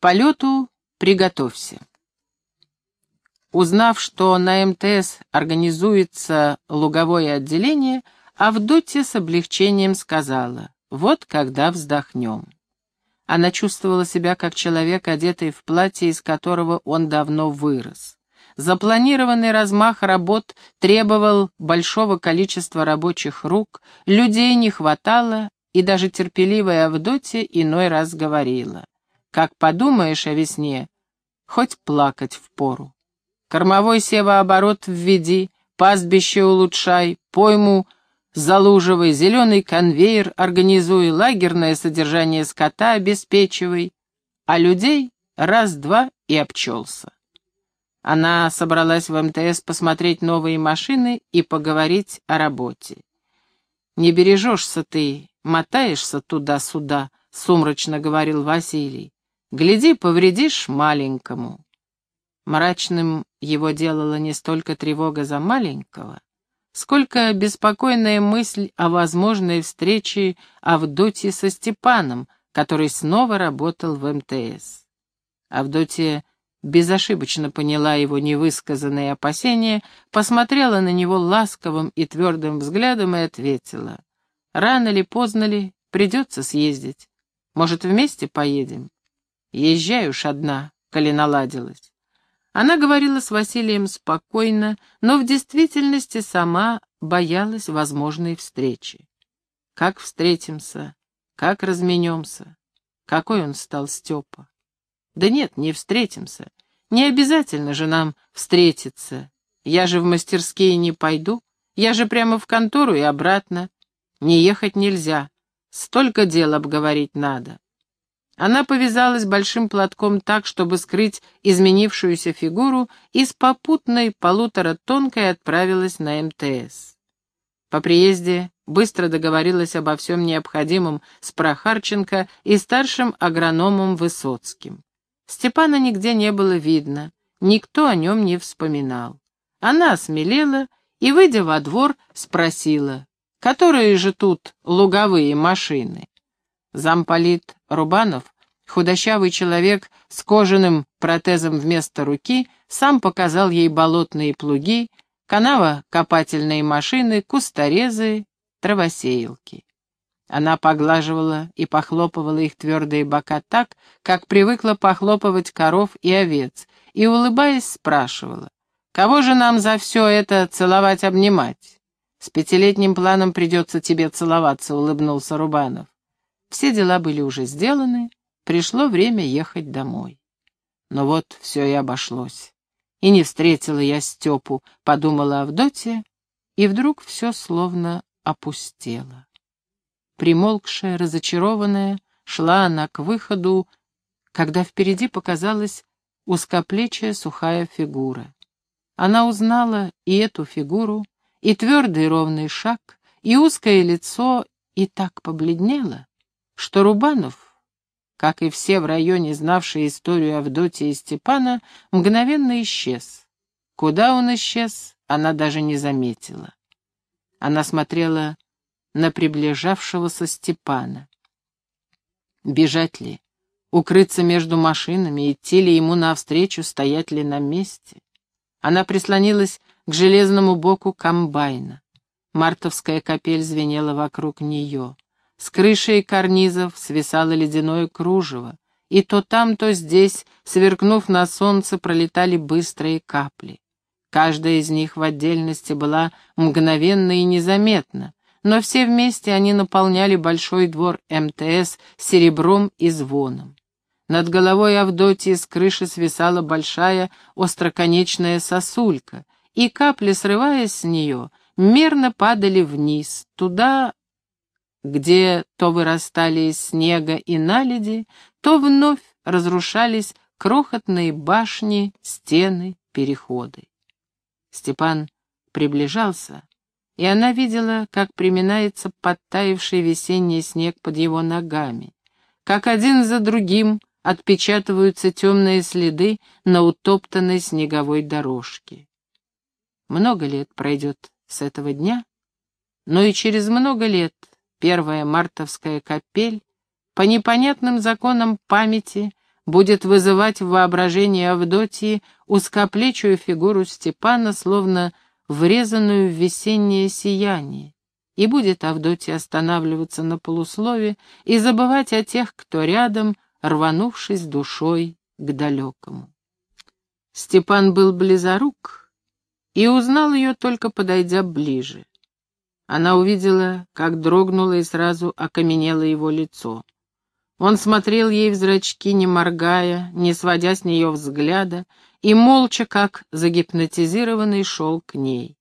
Полету приготовься. Узнав, что на МТС организуется луговое отделение, Авдотья с облегчением сказала, «Вот когда вздохнем». Она чувствовала себя как человек, одетый в платье, из которого он давно вырос. Запланированный размах работ требовал большого количества рабочих рук, людей не хватало, и даже терпеливая Авдотья иной раз говорила. «Как подумаешь о весне, хоть плакать впору». Кормовой севооборот введи, пастбище улучшай, пойму залуживай, зеленый конвейер организуй, лагерное содержание скота обеспечивай, а людей раз-два и обчелся. Она собралась в МТС посмотреть новые машины и поговорить о работе. «Не бережешься ты, мотаешься туда-сюда», — сумрачно говорил Василий. «Гляди, повредишь маленькому». Мрачным его делала не столько тревога за маленького, сколько беспокойная мысль о возможной встрече Авдотьи со Степаном, который снова работал в МТС. Авдотья безошибочно поняла его невысказанные опасения, посмотрела на него ласковым и твердым взглядом и ответила. «Рано ли, поздно ли, придется съездить. Может, вместе поедем? Езжай уж одна, коли наладилась». Она говорила с Василием спокойно, но в действительности сама боялась возможной встречи. Как встретимся, как разменемся, какой он стал Степа. Да нет, не встретимся, не обязательно же нам встретиться. Я же в мастерские не пойду, я же прямо в контору и обратно. Не ехать нельзя, столько дел обговорить надо. Она повязалась большим платком так, чтобы скрыть изменившуюся фигуру, и с попутной полутора тонкой отправилась на МТС. По приезде быстро договорилась обо всем необходимом с Прохарченко и старшим агрономом Высоцким. Степана нигде не было видно, никто о нем не вспоминал. Она осмелела и, выйдя во двор, спросила, которые же тут луговые машины. Замполит Рубанов, худощавый человек с кожаным протезом вместо руки, сам показал ей болотные плуги, канава-копательные машины, кусторезы, травосеялки. Она поглаживала и похлопывала их твердые бока так, как привыкла похлопывать коров и овец, и, улыбаясь, спрашивала, «Кого же нам за все это целовать-обнимать?» «С пятилетним планом придется тебе целоваться», — улыбнулся Рубанов. Все дела были уже сделаны, пришло время ехать домой. Но вот все и обошлось. И не встретила я Степу, подумала Авдотья, и вдруг все словно опустело. Примолкшая, разочарованная, шла она к выходу, когда впереди показалась узкоплечая сухая фигура. Она узнала и эту фигуру, и твердый ровный шаг, и узкое лицо, и так побледнела, что Рубанов, как и все в районе, знавшие историю Авдотьи и Степана, мгновенно исчез. Куда он исчез, она даже не заметила. Она смотрела на приближавшегося Степана. Бежать ли? Укрыться между машинами, идти ли ему навстречу, стоять ли на месте? Она прислонилась к железному боку комбайна. Мартовская капель звенела вокруг нее. С крыши и карнизов свисало ледяное кружево, и то там, то здесь, сверкнув на солнце, пролетали быстрые капли. Каждая из них в отдельности была мгновенна и незаметна, но все вместе они наполняли большой двор МТС серебром и звоном. Над головой Авдотьи с крыши свисала большая остроконечная сосулька, и капли, срываясь с нее, мерно падали вниз, туда, где то вырастали из снега и наледи, то вновь разрушались крохотные башни, стены, переходы. Степан приближался, и она видела, как приминается подтаивший весенний снег под его ногами, как один за другим отпечатываются темные следы на утоптанной снеговой дорожке. Много лет пройдет с этого дня, но и через много лет первая мартовская капель по непонятным законам памяти будет вызывать в воображении Авдотьи узкоплечую фигуру Степана, словно врезанную в весеннее сияние, и будет Авдотья останавливаться на полуслове и забывать о тех, кто рядом, рванувшись душой к далекому. Степан был близорук и узнал ее, только подойдя ближе. Она увидела, как дрогнуло и сразу окаменело его лицо. Он смотрел ей в зрачки, не моргая, не сводя с нее взгляда, и молча, как загипнотизированный, шел к ней.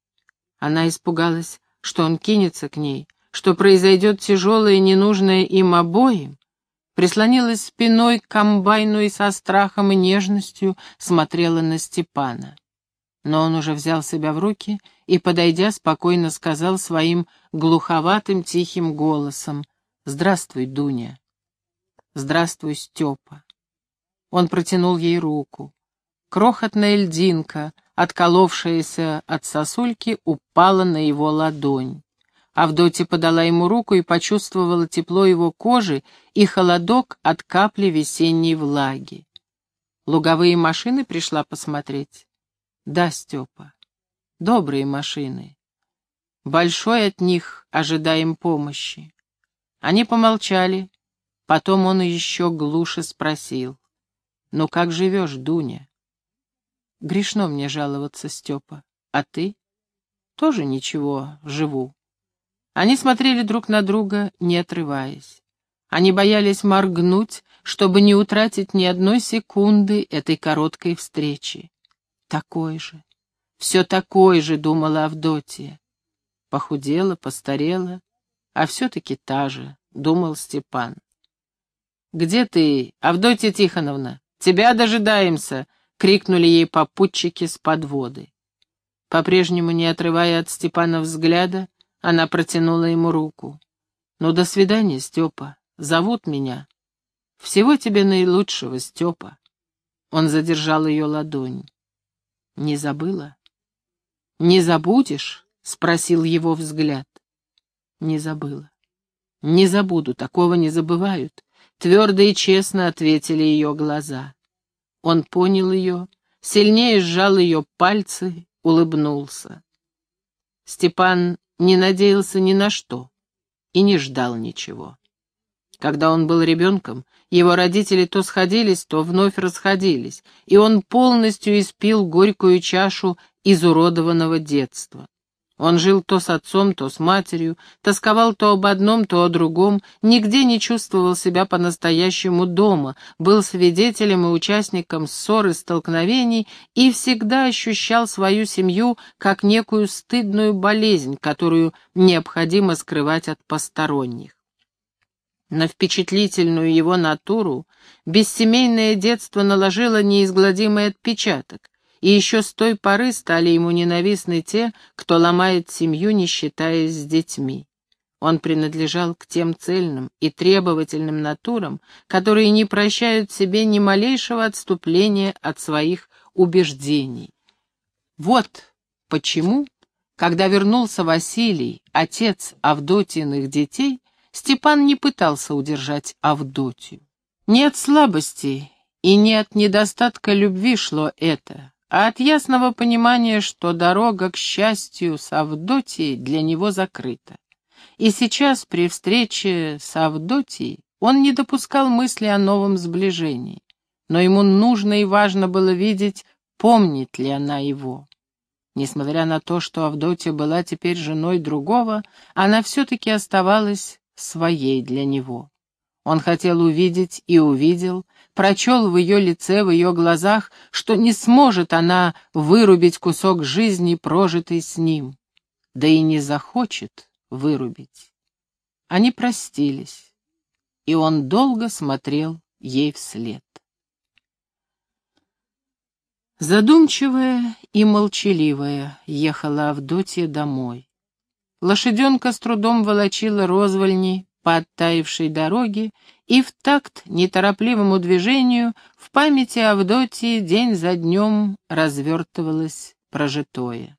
Она испугалась, что он кинется к ней, что произойдет тяжелое ненужное им обоим, прислонилась спиной к комбайну и со страхом и нежностью смотрела на Степана. Но он уже взял себя в руки и, подойдя, спокойно сказал своим глуховатым тихим голосом «Здравствуй, Дуня». «Здравствуй, Степа». Он протянул ей руку. Крохотная льдинка, отколовшаяся от сосульки, упала на его ладонь. Авдотья подала ему руку и почувствовала тепло его кожи и холодок от капли весенней влаги. Луговые машины пришла посмотреть. Да, Степа, добрые машины. Большой от них ожидаем помощи. Они помолчали, Потом он еще глуше спросил. «Ну как живешь, Дуня?» «Грешно мне жаловаться, Степа. А ты?» «Тоже ничего, живу». Они смотрели друг на друга, не отрываясь. Они боялись моргнуть, чтобы не утратить ни одной секунды этой короткой встречи. «Такой же, все такой же», — думала Авдотья. Похудела, постарела, а все-таки та же, — думал Степан. «Где ты, Авдотья Тихоновна? Тебя дожидаемся!» — крикнули ей попутчики с подводы. По-прежнему, не отрывая от Степана взгляда, она протянула ему руку. «Ну, до свидания, Степа. Зовут меня. Всего тебе наилучшего, Степа». Он задержал ее ладонь. «Не забыла?» «Не забудешь?» — спросил его взгляд. «Не забыла. Не забуду, такого не забывают. Твердо и честно ответили ее глаза. Он понял ее, сильнее сжал ее пальцы, улыбнулся. Степан не надеялся ни на что и не ждал ничего. Когда он был ребенком, его родители то сходились, то вновь расходились, и он полностью испил горькую чашу изуродованного детства. Он жил то с отцом, то с матерью, тосковал то об одном, то о другом, нигде не чувствовал себя по-настоящему дома, был свидетелем и участником ссор и столкновений и всегда ощущал свою семью как некую стыдную болезнь, которую необходимо скрывать от посторонних. На впечатлительную его натуру бессемейное детство наложило неизгладимый отпечаток, и еще с той поры стали ему ненавистны те, кто ломает семью, не считаясь с детьми. Он принадлежал к тем цельным и требовательным натурам, которые не прощают себе ни малейшего отступления от своих убеждений. Вот почему, когда вернулся Василий, отец Авдотиных детей, Степан не пытался удержать Авдотью. Не от слабости и не от недостатка любви шло это, а от ясного понимания, что дорога к счастью с Авдотьей для него закрыта. И сейчас, при встрече с Авдотьей, он не допускал мысли о новом сближении, но ему нужно и важно было видеть, помнит ли она его. Несмотря на то, что Авдотья была теперь женой другого, она все-таки оставалась своей для него. Он хотел увидеть и увидел, прочел в ее лице, в ее глазах, что не сможет она вырубить кусок жизни, прожитый с ним, да и не захочет вырубить. Они простились, и он долго смотрел ей вслед. Задумчивая и молчаливая ехала Авдотья домой. Лошаденка с трудом волочила розвольни по оттаившей дороге, и в такт неторопливому движению в памяти Авдотьи день за днем развертывалось прожитое.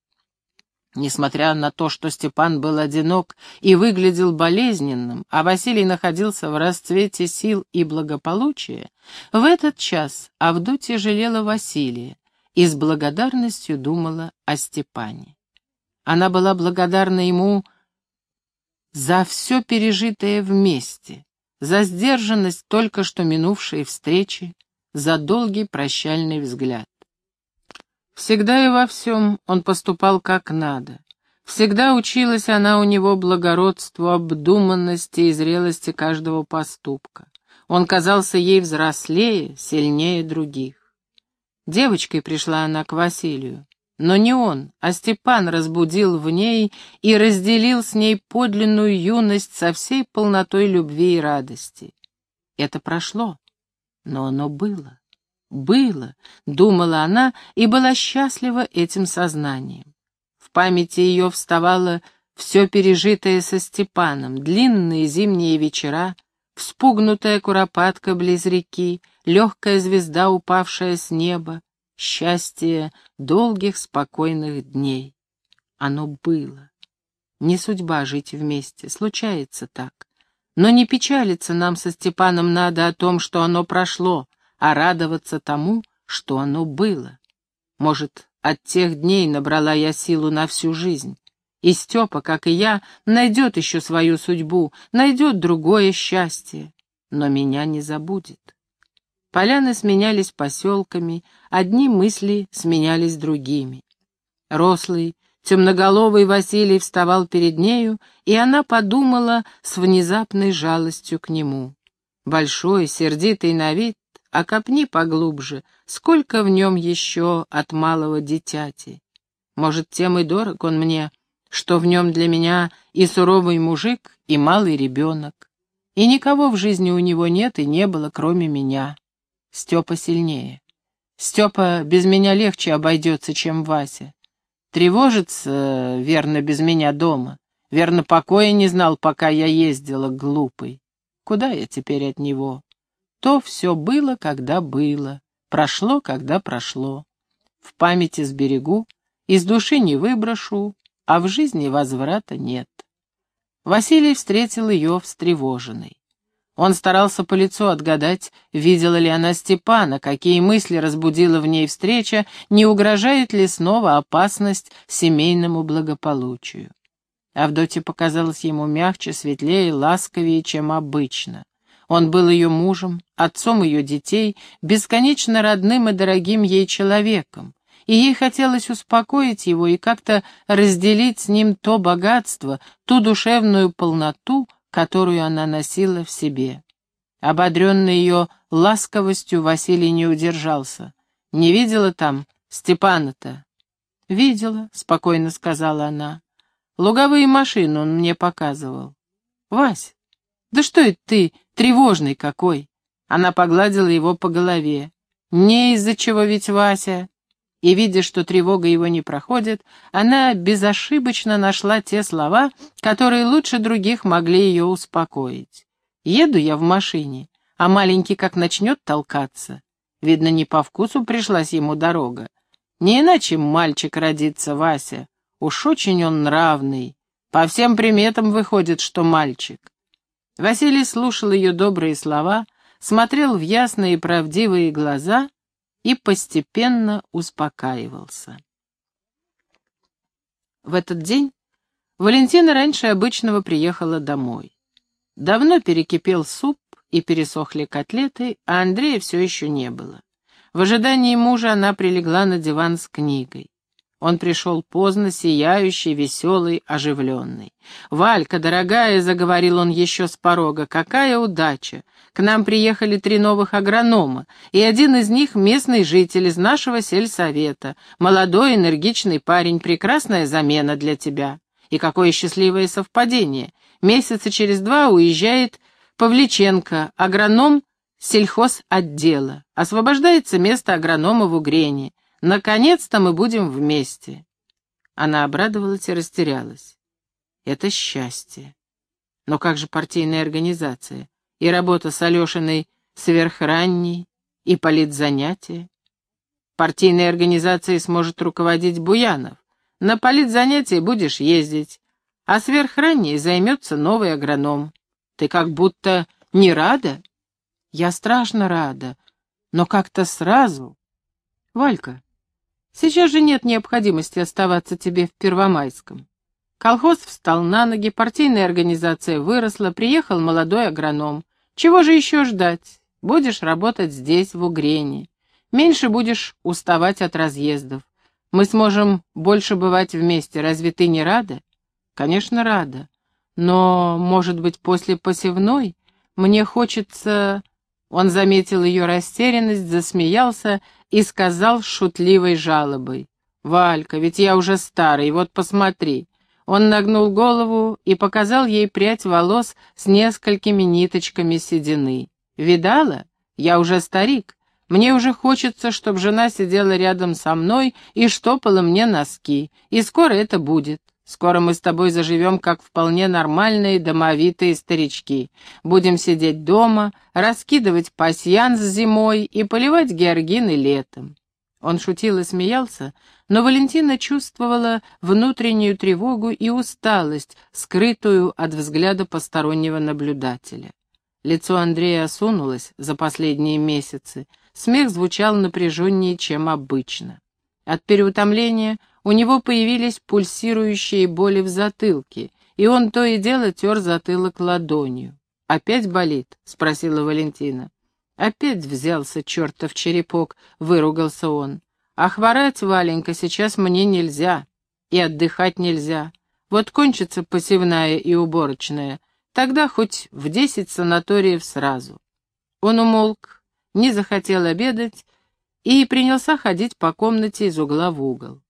Несмотря на то, что Степан был одинок и выглядел болезненным, а Василий находился в расцвете сил и благополучия, в этот час Авдотья жалела Василия и с благодарностью думала о Степане. Она была благодарна ему за все пережитое вместе, за сдержанность только что минувшей встречи, за долгий прощальный взгляд. Всегда и во всем он поступал как надо. Всегда училась она у него благородству, обдуманности и зрелости каждого поступка. Он казался ей взрослее, сильнее других. Девочкой пришла она к Василию. Но не он, а Степан разбудил в ней и разделил с ней подлинную юность со всей полнотой любви и радости. Это прошло, но оно было. Было, думала она и была счастлива этим сознанием. В памяти ее вставало все пережитое со Степаном, длинные зимние вечера, вспугнутая куропатка близ реки, легкая звезда, упавшая с неба, счастье долгих спокойных дней. Оно было. Не судьба жить вместе, случается так. Но не печалиться нам со Степаном надо о том, что оно прошло, а радоваться тому, что оно было. Может, от тех дней набрала я силу на всю жизнь. И Степа, как и я, найдет еще свою судьбу, найдет другое счастье, но меня не забудет. Поляны сменялись поселками, одни мысли сменялись другими. Рослый, темноголовый Василий вставал перед нею, и она подумала с внезапной жалостью к нему. Большой, сердитый на вид, а копни поглубже, сколько в нем еще от малого дитяти. Может, тем и дорог он мне, что в нем для меня и суровый мужик, и малый ребенок. И никого в жизни у него нет и не было, кроме меня. Степа сильнее. Степа без меня легче обойдется, чем Вася. Тревожится, верно, без меня дома. Верно, покоя не знал, пока я ездила, глупый. Куда я теперь от него? То все было, когда было, прошло, когда прошло. В памяти сберегу, из души не выброшу, а в жизни возврата нет. Василий встретил ее встревоженной. Он старался по лицу отгадать, видела ли она Степана, какие мысли разбудила в ней встреча, не угрожает ли снова опасность семейному благополучию. Авдотья показалась ему мягче, светлее, ласковее, чем обычно. Он был ее мужем, отцом ее детей, бесконечно родным и дорогим ей человеком, и ей хотелось успокоить его и как-то разделить с ним то богатство, ту душевную полноту, которую она носила в себе. Ободренный ее ласковостью, Василий не удержался. «Не видела там Степана-то?» «Видела», — спокойно сказала она. «Луговые машины он мне показывал». «Вась, да что это ты Тревожный какой!» Она погладила его по голове. «Не из-за чего ведь Вася!» И, видя, что тревога его не проходит, она безошибочно нашла те слова, которые лучше других могли ее успокоить. «Еду я в машине, а маленький как начнет толкаться. Видно, не по вкусу пришлась ему дорога. Не иначе мальчик родится, Вася. Уж очень он нравный. По всем приметам выходит, что мальчик. Василий слушал ее добрые слова, смотрел в ясные и правдивые глаза и постепенно успокаивался. В этот день Валентина раньше обычного приехала домой. Давно перекипел суп и пересохли котлеты, а Андрея все еще не было. В ожидании мужа она прилегла на диван с книгой. Он пришел поздно, сияющий, веселый, оживленный. «Валька, дорогая», — заговорил он еще с порога, — «какая удача! К нам приехали три новых агронома, и один из них — местный житель из нашего сельсовета. Молодой, энергичный парень, прекрасная замена для тебя. И какое счастливое совпадение! Месяца через два уезжает Павличенко, агроном сельхозотдела. Освобождается место агронома в Угрене. Наконец-то мы будем вместе. Она обрадовалась и растерялась. Это счастье. Но как же партийная организация? И работа с Алешиной сверхранней, и политзанятия? Партийной организацией сможет руководить Буянов. На политзанятия будешь ездить, а сверхранней займется новый агроном. Ты как будто не рада? Я страшно рада, но как-то сразу. Валька, сейчас же нет необходимости оставаться тебе в Первомайском. Колхоз встал на ноги, партийная организация выросла, приехал молодой агроном. Чего же еще ждать? Будешь работать здесь, в Угрене. Меньше будешь уставать от разъездов. Мы сможем больше бывать вместе. Разве ты не рада? Конечно, рада. Но, может быть, после посевной мне хочется... Он заметил ее растерянность, засмеялся и сказал шутливой жалобой. «Валька, ведь я уже старый, вот посмотри». Он нагнул голову и показал ей прядь волос с несколькими ниточками седины. «Видала? Я уже старик. Мне уже хочется, чтобы жена сидела рядом со мной и штопала мне носки. И скоро это будет. Скоро мы с тобой заживем, как вполне нормальные домовитые старички. Будем сидеть дома, раскидывать пасьянс зимой и поливать георгины летом. Он шутил и смеялся, но Валентина чувствовала внутреннюю тревогу и усталость, скрытую от взгляда постороннего наблюдателя. Лицо Андрея осунулось за последние месяцы, смех звучал напряженнее, чем обычно. От переутомления у него появились пульсирующие боли в затылке, и он то и дело тер затылок ладонью. «Опять болит?» — спросила Валентина. «Опять взялся чертов черепок», — выругался он. «А хворать, Валенька, сейчас мне нельзя. И отдыхать нельзя. Вот кончится посевная и уборочная, тогда хоть в десять санаториев сразу». Он умолк, не захотел обедать и принялся ходить по комнате из угла в угол.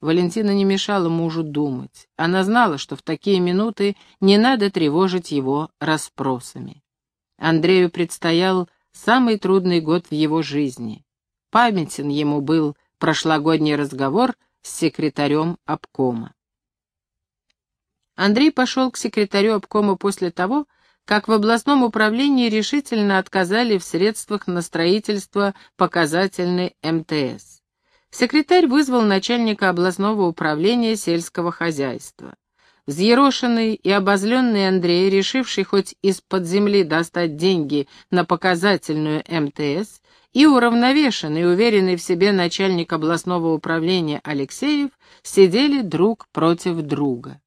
Валентина не мешала мужу думать. Она знала, что в такие минуты не надо тревожить его расспросами. Андрею предстоял самый трудный год в его жизни. Памятен ему был прошлогодний разговор с секретарем обкома. Андрей пошел к секретарю обкома после того, как в областном управлении решительно отказали в средствах на строительство показательной МТС. Секретарь вызвал начальника областного управления сельского хозяйства. Взъерошенный и обозленный Андрей, решивший хоть из-под земли достать деньги на показательную МТС, и уравновешенный, уверенный в себе начальник областного управления Алексеев сидели друг против друга.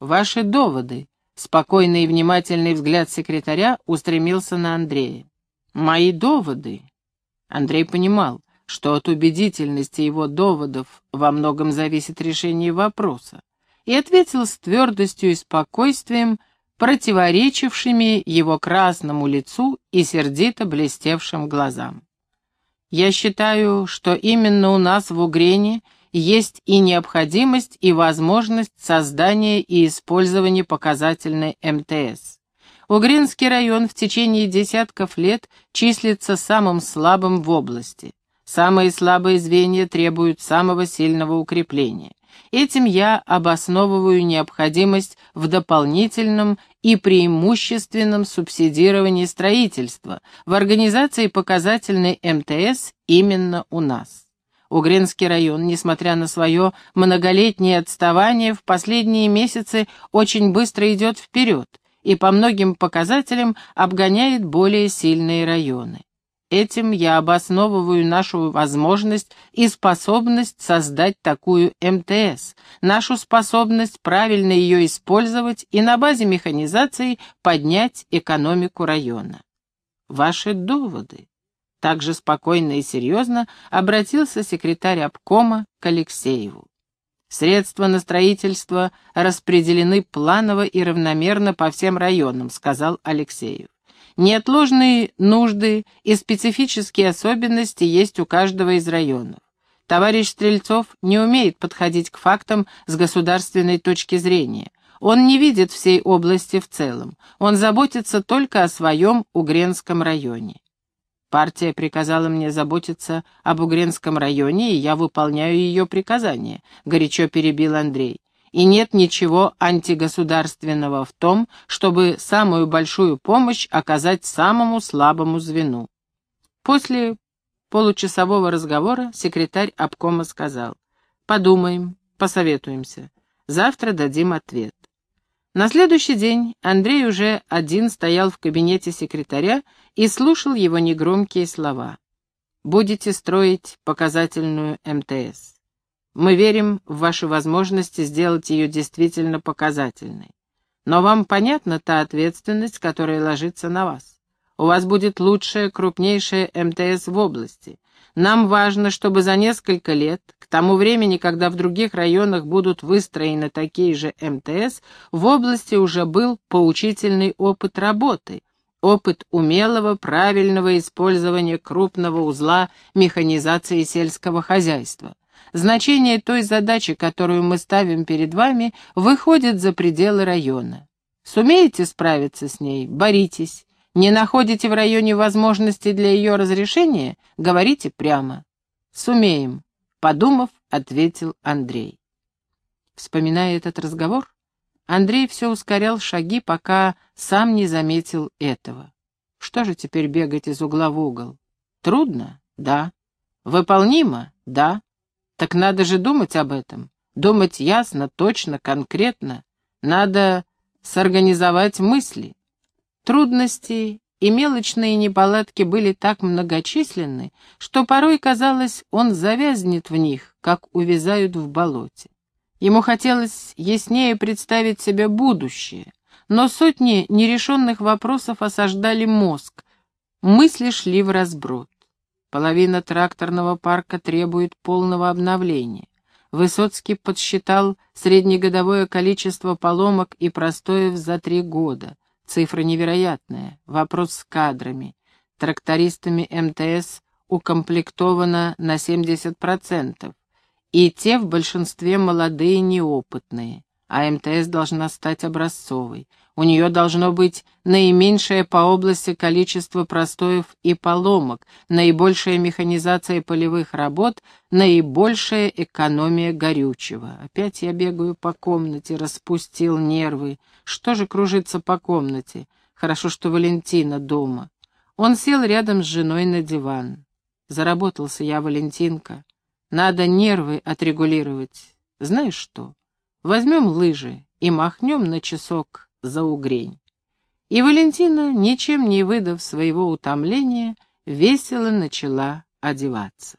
«Ваши доводы», — спокойный и внимательный взгляд секретаря устремился на Андрея. «Мои доводы». Андрей понимал, что от убедительности его доводов во многом зависит решение вопроса, и ответил с твердостью и спокойствием, противоречившими его красному лицу и сердито блестевшим глазам. «Я считаю, что именно у нас в Угрене есть и необходимость, и возможность создания и использования показательной МТС. Угринский район в течение десятков лет числится самым слабым в области. Самые слабые звенья требуют самого сильного укрепления. Этим я обосновываю необходимость в дополнительном и преимущественном субсидировании строительства, в организации показательной МТС именно у нас. Угринский район, несмотря на свое многолетнее отставание, в последние месяцы очень быстро идет вперед и по многим показателям обгоняет более сильные районы. Этим я обосновываю нашу возможность и способность создать такую МТС, нашу способность правильно ее использовать и на базе механизации поднять экономику района. Ваши доводы. Также спокойно и серьезно обратился секретарь обкома к Алексееву. Средства на строительство распределены планово и равномерно по всем районам, сказал Алексеев. Неотложные нужды и специфические особенности есть у каждого из районов. Товарищ Стрельцов не умеет подходить к фактам с государственной точки зрения. Он не видит всей области в целом. Он заботится только о своем Угренском районе. Партия приказала мне заботиться об Угренском районе, и я выполняю ее приказания», — горячо перебил Андрей и нет ничего антигосударственного в том, чтобы самую большую помощь оказать самому слабому звену. После получасового разговора секретарь обкома сказал, «Подумаем, посоветуемся. Завтра дадим ответ. На следующий день Андрей уже один стоял в кабинете секретаря и слушал его негромкие слова. «Будете строить показательную МТС. Мы верим в ваши возможности сделать ее действительно показательной. Но вам понятна та ответственность, которая ложится на вас. У вас будет лучшая, крупнейшая МТС в области. Нам важно, чтобы за несколько лет, к тому времени, когда в других районах будут выстроены такие же МТС, в области уже был поучительный опыт работы, опыт умелого, правильного использования крупного узла механизации сельского хозяйства. Значение той задачи, которую мы ставим перед вами, выходит за пределы района. Сумеете справиться с ней? Боритесь. Не находите в районе возможности для ее разрешения? Говорите прямо. Сумеем, подумав, ответил Андрей. Вспоминая этот разговор, Андрей все ускорял шаги, пока сам не заметил этого. Что же теперь бегать из угла в угол? Трудно? Да. Выполнимо? Да. Так надо же думать об этом. Думать ясно, точно, конкретно. Надо сорганизовать мысли. Трудности и мелочные неполадки были так многочисленны, что порой казалось, он завязнет в них, как увязают в болоте. Ему хотелось яснее представить себе будущее, но сотни нерешенных вопросов осаждали мозг, мысли шли в разброд. Половина тракторного парка требует полного обновления. Высоцкий подсчитал среднегодовое количество поломок и простоев за три года. Цифра невероятная. Вопрос с кадрами. Трактористами МТС укомплектовано на 70%. И те в большинстве молодые неопытные. А МТС должна стать образцовой. У нее должно быть наименьшее по области количество простоев и поломок, наибольшая механизация полевых работ, наибольшая экономия горючего. Опять я бегаю по комнате, распустил нервы. Что же кружится по комнате? Хорошо, что Валентина дома. Он сел рядом с женой на диван. Заработался я, Валентинка. Надо нервы отрегулировать. Знаешь что? Возьмем лыжи и махнем на часок за угрень. И Валентина, ничем не выдав своего утомления, весело начала одеваться.